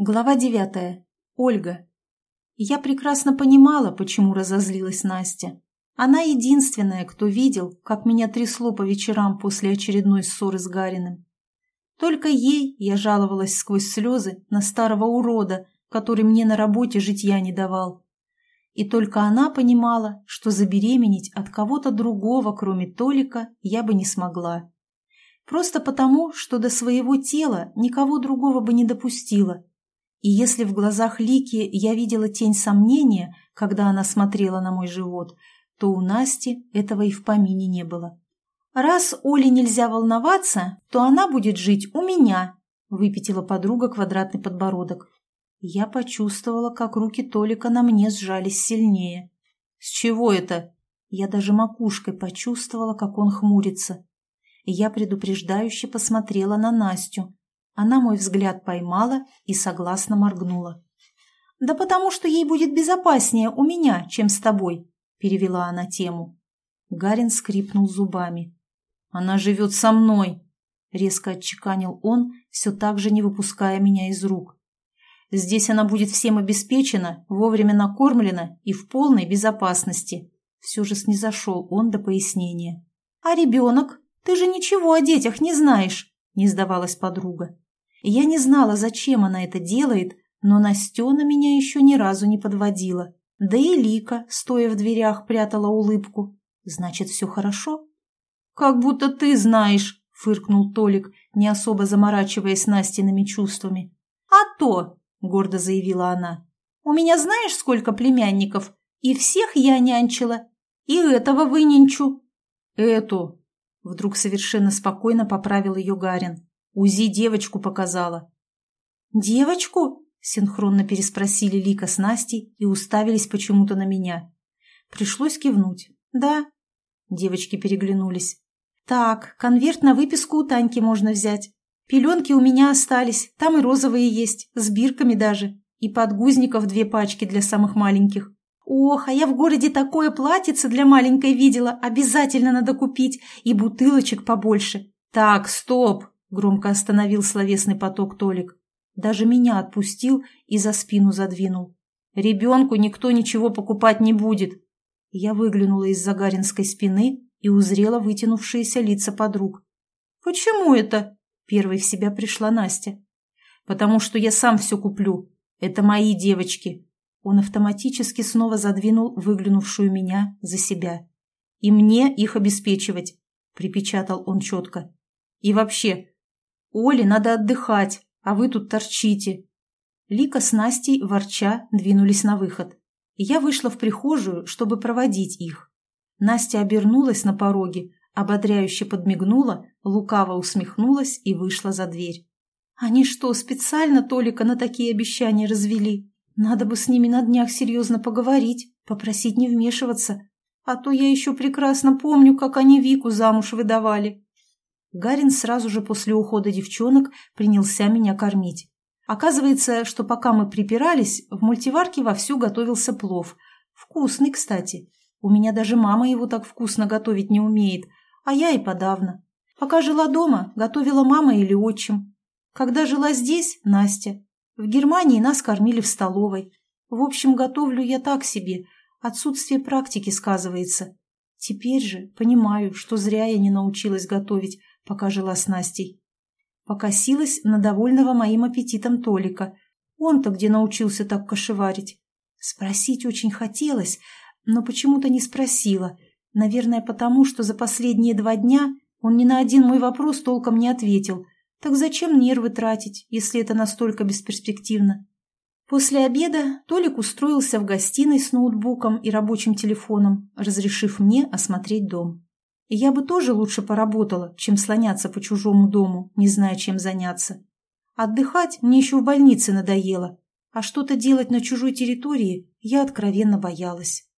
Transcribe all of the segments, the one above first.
Глава девятая. Ольга. Я прекрасно понимала, почему разозлилась Настя. Она единственная, кто видел, как меня трясло по вечерам после очередной ссоры с Гариным. Только ей я жаловалась сквозь слезы на старого урода, который мне на работе житья не давал. И только она понимала, что забеременеть от кого-то другого, кроме Толика, я бы не смогла. Просто потому, что до своего тела никого другого бы не допустила – и если в глазах Лики я видела тень сомнения, когда она смотрела на мой живот, то у Насти этого и в помине не было. «Раз Оле нельзя волноваться, то она будет жить у меня», — выпятила подруга квадратный подбородок. Я почувствовала, как руки Толика на мне сжались сильнее. «С чего это?» Я даже макушкой почувствовала, как он хмурится. Я предупреждающе посмотрела на Настю, она мой взгляд поймала и согласно моргнула. «Да потому что ей будет безопаснее у меня, чем с тобой», — перевела она тему. Гарин скрипнул зубами. «Она живет со мной», — резко отчеканил он, все так же не выпуская меня из рук. «Здесь она будет всем обеспечена, вовремя накормлена и в полной безопасности». Все же снизошел он до пояснения. «А ребенок? Ты же ничего о детях не знаешь», — не сдавалась подруга. Я не знала, зачем она это делает, но Настена меня еще ни разу не подводила. Да и Лика, стоя в дверях, прятала улыбку. Значит, все хорошо? «Как будто ты знаешь», — фыркнул Толик, не особо заморачиваясь Настиными чувствами. «А то», — гордо заявила она, — «у меня знаешь, сколько племянников? И всех я нянчила. И этого выненчу». «Эту», — вдруг совершенно спокойно поправил ее Гарин. УЗИ девочку показала. «Девочку?» – синхронно переспросили Лика с Настей и уставились почему-то на меня. Пришлось кивнуть. «Да». Девочки переглянулись. «Так, конверт на выписку у Таньки можно взять. Пеленки у меня остались, там и розовые есть, с бирками даже. И подгузников две пачки для самых маленьких. Ох, а я в городе такое платьице для маленькой видела, обязательно надо купить, и бутылочек побольше. Так, стоп, Громко остановил словесный поток Толик. Даже меня отпустил и за спину задвинул. Ребенку никто ничего покупать не будет. Я выглянула из загаринской спины и узрела вытянувшиеся лица подруг. «Почему это?» – первой в себя пришла Настя. «Потому что я сам все куплю. Это мои девочки». Он автоматически снова задвинул выглянувшую меня за себя. «И мне их обеспечивать», – припечатал он четко. «И вообще, Оле надо отдыхать, а вы тут торчите. Лика с Настей, ворча, двинулись на выход. Я вышла в прихожую, чтобы проводить их. Настя обернулась на пороге, ободряюще подмигнула, лукаво усмехнулась и вышла за дверь. Они что, специально Толика на такие обещания развели? Надо бы с ними на днях серьезно поговорить, попросить не вмешиваться. А то я еще прекрасно помню, как они Вику замуж выдавали. Гарин сразу же после ухода девчонок принялся меня кормить. Оказывается, что пока мы припирались, в мультиварке вовсю готовился плов. Вкусный, кстати. У меня даже мама его так вкусно готовить не умеет, а я и подавно. Пока жила дома, готовила мама или отчим. Когда жила здесь – Настя. В Германии нас кормили в столовой. В общем, готовлю я так себе. Отсутствие практики сказывается. Теперь же понимаю, что зря я не научилась готовить, пока жила с Настей. Покосилась на довольного моим аппетитом Толика. Он-то где научился так кошеварить? Спросить очень хотелось, но почему-то не спросила. Наверное, потому что за последние два дня он ни на один мой вопрос толком не ответил. Так зачем нервы тратить, если это настолько бесперспективно? После обеда Толик устроился в гостиной с ноутбуком и рабочим телефоном, разрешив мне осмотреть дом. Я бы тоже лучше поработала, чем слоняться по чужому дому, не зная, чем заняться. Отдыхать мне еще в больнице надоело, а что-то делать на чужой территории я откровенно боялась.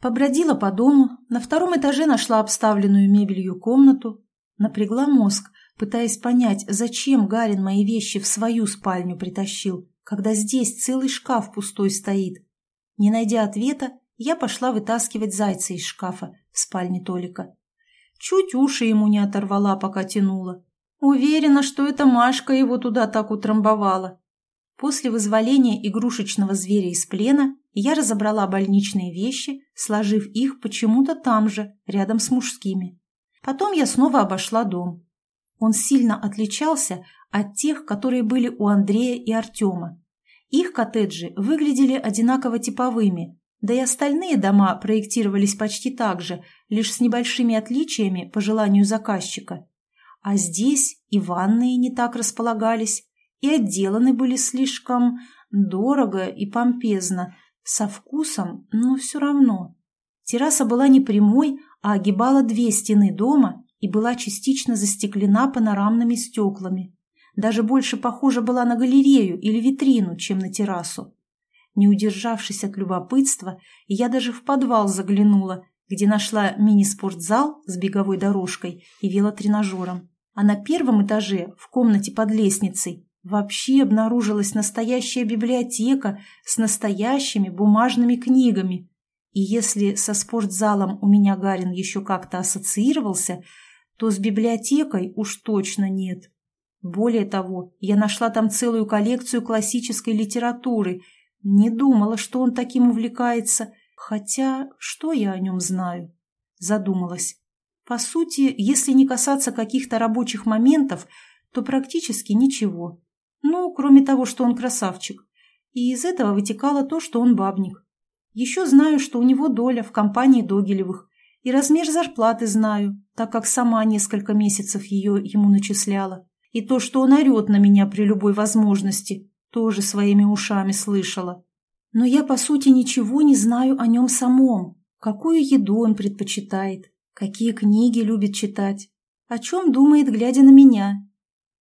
Побродила по дому, на втором этаже нашла обставленную мебелью комнату, напрягла мозг, пытаясь понять, зачем Гарин мои вещи в свою спальню притащил, когда здесь целый шкаф пустой стоит. Не найдя ответа, я пошла вытаскивать зайца из шкафа в спальне Толика. Чуть уши ему не оторвала, пока тянула. Уверена, что это Машка его туда так утрамбовала. После вызволения игрушечного зверя из плена я разобрала больничные вещи, сложив их почему-то там же, рядом с мужскими. Потом я снова обошла дом. Он сильно отличался от тех, которые были у Андрея и Артема. Их коттеджи выглядели одинаково типовыми, да и остальные дома проектировались почти так же, лишь с небольшими отличиями по желанию заказчика. А здесь и ванные не так располагались, и отделаны были слишком дорого и помпезно, со вкусом, но все равно. Терраса была не прямой, а огибала две стены дома и была частично застеклена панорамными стеклами. Даже больше похожа была на галерею или витрину, чем на террасу. Не удержавшись от любопытства, я даже в подвал заглянула, где нашла мини-спортзал с беговой дорожкой и велотренажером. А на первом этаже, в комнате под лестницей, вообще обнаружилась настоящая библиотека с настоящими бумажными книгами. И если со спортзалом у меня Гарин еще как-то ассоциировался, то с библиотекой уж точно нет. Более того, я нашла там целую коллекцию классической литературы. Не думала, что он таким увлекается, хотя что я о нем знаю? Задумалась. По сути, если не касаться каких-то рабочих моментов, то практически ничего. Ну, кроме того, что он красавчик. И из этого вытекало то, что он бабник. Еще знаю, что у него доля в компании Догилевых. И размер зарплаты знаю, так как сама несколько месяцев ее ему начисляла. И то, что он орет на меня при любой возможности, тоже своими ушами слышала. Но я, по сути, ничего не знаю о нем самом. Какую еду он предпочитает, какие книги любит читать, о чем думает, глядя на меня.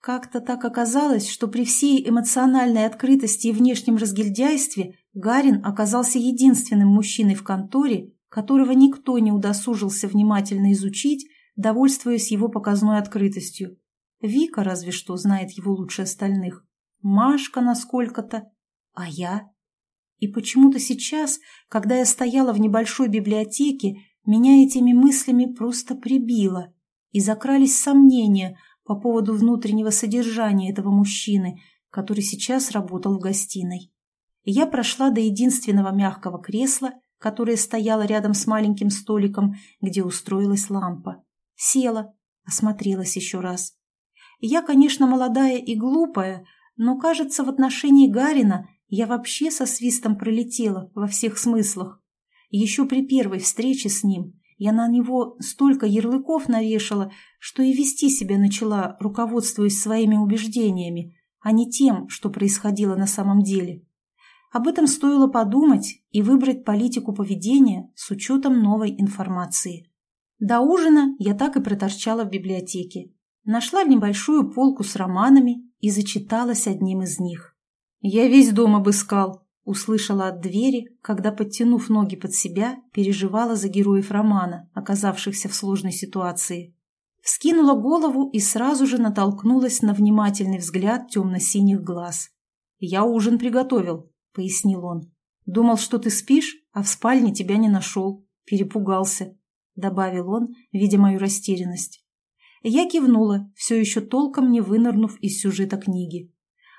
Как-то так оказалось, что при всей эмоциональной открытости и внешнем разгильдяйстве Гарин оказался единственным мужчиной в конторе, которого никто не удосужился внимательно изучить, довольствуясь его показной открытостью. Вика разве что знает его лучше остальных. Машка насколько-то. А я? И почему-то сейчас, когда я стояла в небольшой библиотеке, меня этими мыслями просто прибило. И закрались сомнения по поводу внутреннего содержания этого мужчины, который сейчас работал в гостиной. И я прошла до единственного мягкого кресла, которое стояло рядом с маленьким столиком, где устроилась лампа. Села, осмотрелась еще раз. Я, конечно, молодая и глупая, но, кажется, в отношении Гарина я вообще со свистом пролетела во всех смыслах. Еще при первой встрече с ним я на него столько ярлыков навешала, что и вести себя начала, руководствуясь своими убеждениями, а не тем, что происходило на самом деле. Об этом стоило подумать и выбрать политику поведения с учетом новой информации. До ужина я так и проторчала в библиотеке. Нашла небольшую полку с романами и зачиталась одним из них. «Я весь дом обыскал», Услышала от двери, когда, подтянув ноги под себя, переживала за героев романа, оказавшихся в сложной ситуации. Вскинула голову и сразу же натолкнулась на внимательный взгляд темно-синих глаз. «Я ужин приготовил», — пояснил он. «Думал, что ты спишь, а в спальне тебя не нашел. Перепугался», — добавил он, видя мою растерянность. Я кивнула, все еще толком не вынырнув из сюжета книги.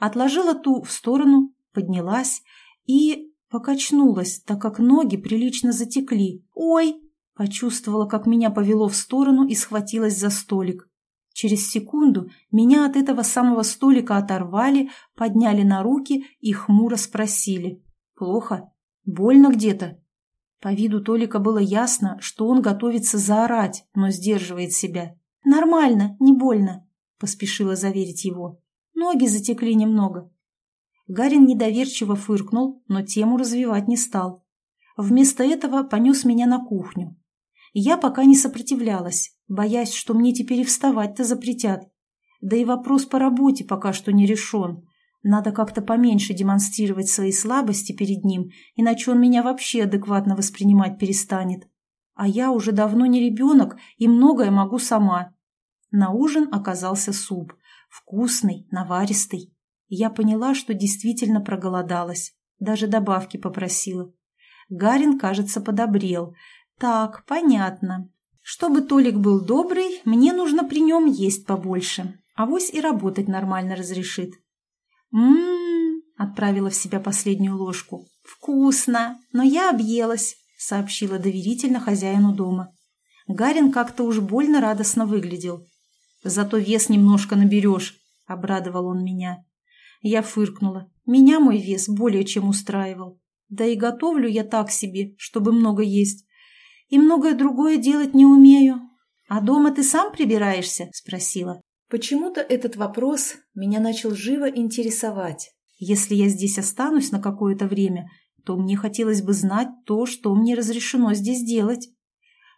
Отложила ту в сторону, поднялась и покачнулась, так как ноги прилично затекли. «Ой!» – почувствовала, как меня повело в сторону и схватилась за столик. Через секунду меня от этого самого столика оторвали, подняли на руки и хмуро спросили. «Плохо? Больно где-то?» По виду Толика было ясно, что он готовится заорать, но сдерживает себя. «Нормально, не больно», – поспешила заверить его. «Ноги затекли немного. Гарин недоверчиво фыркнул, но тему развивать не стал. Вместо этого понес меня на кухню. Я пока не сопротивлялась, боясь, что мне теперь и вставать-то запретят. Да и вопрос по работе пока что не решен. Надо как-то поменьше демонстрировать свои слабости перед ним, иначе он меня вообще адекватно воспринимать перестанет. А я уже давно не ребенок и многое могу сама. На ужин оказался суп. Вкусный, наваристый. Я поняла, что действительно проголодалась. Даже добавки попросила. Гарин, кажется, подобрел. Так, понятно. Чтобы Толик был добрый, мне нужно при нем есть побольше. Авось и работать нормально разрешит. Ммм, Отправила в себя последнюю ложку. «Вкусно, но я объелась», — сообщила доверительно хозяину дома. Гарин как-то уж больно радостно выглядел. «Зато вес немножко наберешь», — обрадовал он меня. Я фыркнула. Меня мой вес более чем устраивал. Да и готовлю я так себе, чтобы много есть. И многое другое делать не умею. «А дома ты сам прибираешься?» – спросила. Почему-то этот вопрос меня начал живо интересовать. Если я здесь останусь на какое-то время, то мне хотелось бы знать то, что мне разрешено здесь делать.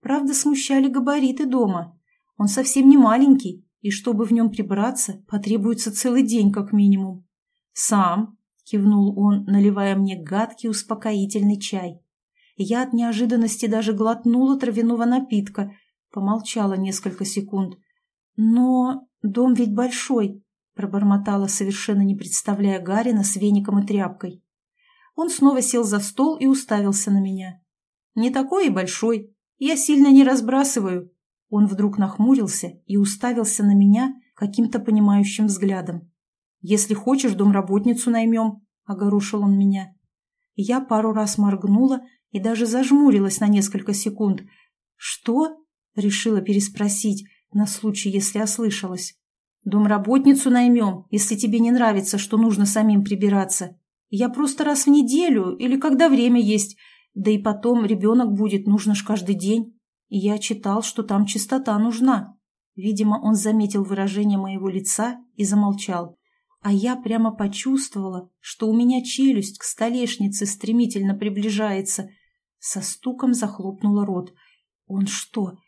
Правда, смущали габариты дома. Он совсем не маленький, и чтобы в нем прибраться, потребуется целый день как минимум. «Сам», — кивнул он, наливая мне гадкий успокоительный чай. Я от неожиданности даже глотнула травяного напитка, помолчала несколько секунд. «Но дом ведь большой», — пробормотала, совершенно не представляя Гарина с веником и тряпкой. Он снова сел за стол и уставился на меня. «Не такой и большой. Я сильно не разбрасываю». Он вдруг нахмурился и уставился на меня каким-то понимающим взглядом. «Если хочешь, домработницу наймем», — огорошил он меня. Я пару раз моргнула и даже зажмурилась на несколько секунд. «Что?» — решила переспросить, на случай, если ослышалась. «Домработницу наймем, если тебе не нравится, что нужно самим прибираться. Я просто раз в неделю или когда время есть. Да и потом ребенок будет, нужно ж каждый день. И я читал, что там чистота нужна». Видимо, он заметил выражение моего лица и замолчал а я прямо почувствовала, что у меня челюсть к столешнице стремительно приближается. Со стуком захлопнула рот. Он что?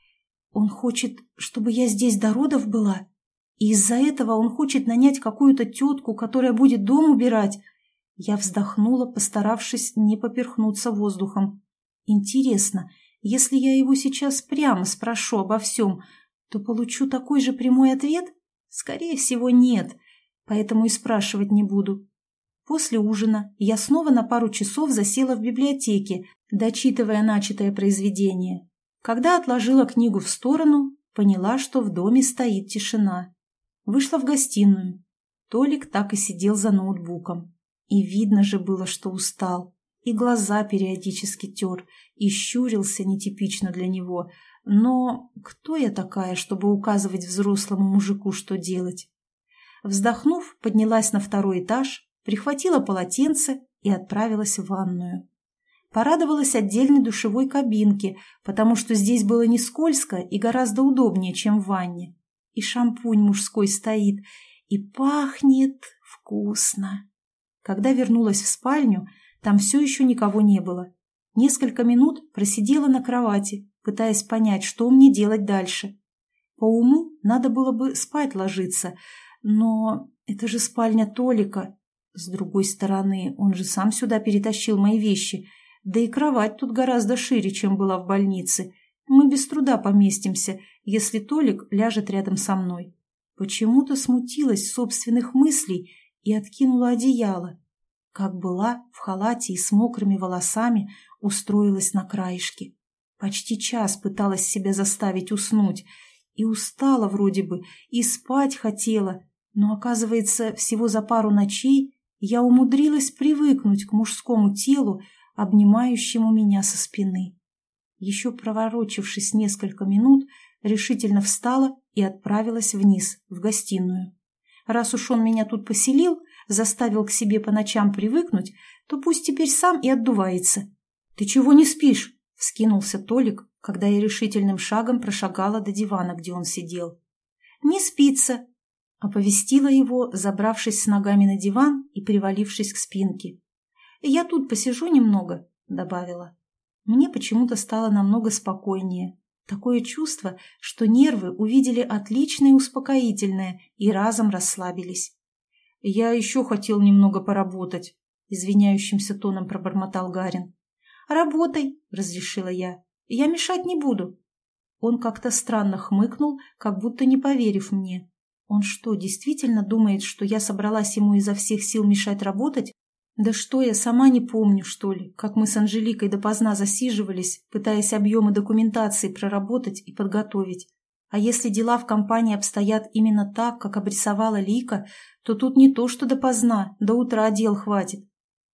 Он хочет, чтобы я здесь до родов была? И из-за этого он хочет нанять какую-то тетку, которая будет дом убирать? Я вздохнула, постаравшись не поперхнуться воздухом. Интересно, если я его сейчас прямо спрошу обо всем, то получу такой же прямой ответ? Скорее всего, нет поэтому и спрашивать не буду. После ужина я снова на пару часов засела в библиотеке, дочитывая начатое произведение. Когда отложила книгу в сторону, поняла, что в доме стоит тишина. Вышла в гостиную. Толик так и сидел за ноутбуком. И видно же было, что устал. И глаза периодически тер, и щурился нетипично для него. Но кто я такая, чтобы указывать взрослому мужику, что делать? Вздохнув, поднялась на второй этаж, прихватила полотенце и отправилась в ванную. Порадовалась отдельной душевой кабинке, потому что здесь было не скользко и гораздо удобнее, чем в ванне. И шампунь мужской стоит, и пахнет вкусно. Когда вернулась в спальню, там все еще никого не было. Несколько минут просидела на кровати, пытаясь понять, что мне делать дальше. По уму надо было бы спать ложиться, но это же спальня Толика. С другой стороны, он же сам сюда перетащил мои вещи. Да и кровать тут гораздо шире, чем была в больнице. Мы без труда поместимся, если Толик ляжет рядом со мной. Почему-то смутилась собственных мыслей и откинула одеяло. Как была, в халате и с мокрыми волосами, устроилась на краешке. Почти час пыталась себя заставить уснуть. И устала вроде бы, и спать хотела, но, оказывается, всего за пару ночей я умудрилась привыкнуть к мужскому телу, обнимающему меня со спины. Еще проворочившись несколько минут, решительно встала и отправилась вниз, в гостиную. Раз уж он меня тут поселил, заставил к себе по ночам привыкнуть, то пусть теперь сам и отдувается. — Ты чего не спишь? — вскинулся Толик, когда я решительным шагом прошагала до дивана, где он сидел. — Не спится, Оповестила его, забравшись с ногами на диван и привалившись к спинке. «Я тут посижу немного», — добавила. Мне почему-то стало намного спокойнее. Такое чувство, что нервы увидели отличное успокоительное и разом расслабились. «Я еще хотел немного поработать», — извиняющимся тоном пробормотал Гарин. «Работай», — разрешила я. «Я мешать не буду». Он как-то странно хмыкнул, как будто не поверив мне. Он что, действительно думает, что я собралась ему изо всех сил мешать работать? Да что, я сама не помню, что ли, как мы с Анжеликой допоздна засиживались, пытаясь объемы документации проработать и подготовить. А если дела в компании обстоят именно так, как обрисовала Лика, то тут не то что допоздна, до утра дел хватит.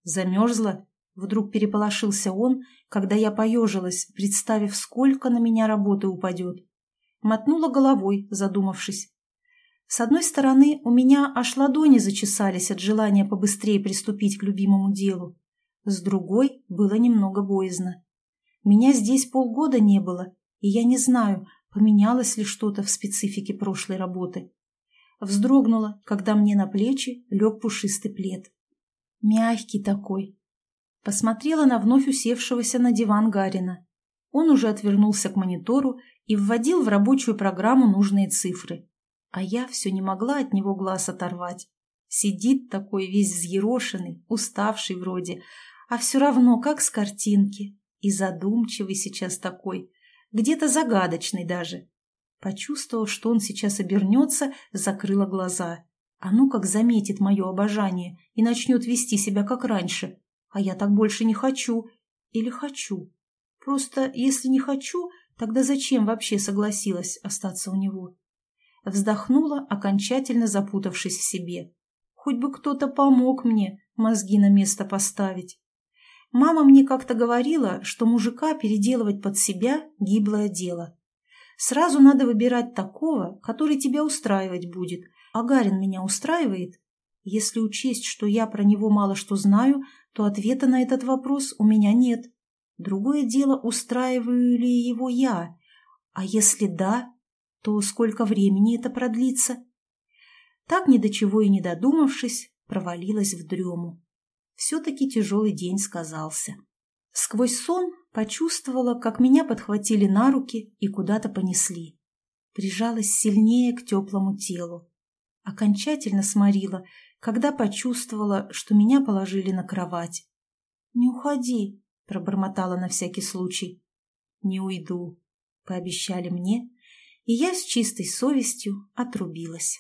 Замерзла? Вдруг переполошился он, когда я поежилась, представив, сколько на меня работы упадет. Мотнула головой, задумавшись. С одной стороны, у меня аж ладони зачесались от желания побыстрее приступить к любимому делу. С другой, было немного боязно. Меня здесь полгода не было, и я не знаю, поменялось ли что-то в специфике прошлой работы. Вздрогнула, когда мне на плечи лег пушистый плед. Мягкий такой. Посмотрела на вновь усевшегося на диван Гарина. Он уже отвернулся к монитору и вводил в рабочую программу нужные цифры. А я все не могла от него глаз оторвать. Сидит такой весь взъерошенный, уставший вроде, а все равно как с картинки. И задумчивый сейчас такой, где-то загадочный даже. Почувствовав, что он сейчас обернется, закрыла глаза. А ну как заметит мое обожание и начнет вести себя как раньше. А я так больше не хочу. Или хочу. Просто если не хочу, тогда зачем вообще согласилась остаться у него? Вздохнула, окончательно запутавшись в себе. Хоть бы кто-то помог мне мозги на место поставить. Мама мне как-то говорила, что мужика переделывать под себя – гиблое дело. Сразу надо выбирать такого, который тебя устраивать будет. А Гарин меня устраивает? Если учесть, что я про него мало что знаю, то ответа на этот вопрос у меня нет. Другое дело, устраиваю ли его я. А если да, то сколько времени это продлится? Так ни до чего и не додумавшись, провалилась в дрему. Все-таки тяжелый день сказался. Сквозь сон почувствовала, как меня подхватили на руки и куда-то понесли. Прижалась сильнее к теплому телу. Окончательно сморила, когда почувствовала, что меня положили на кровать. «Не уходи», — пробормотала на всякий случай. «Не уйду», — пообещали мне, и я с чистой совестью отрубилась.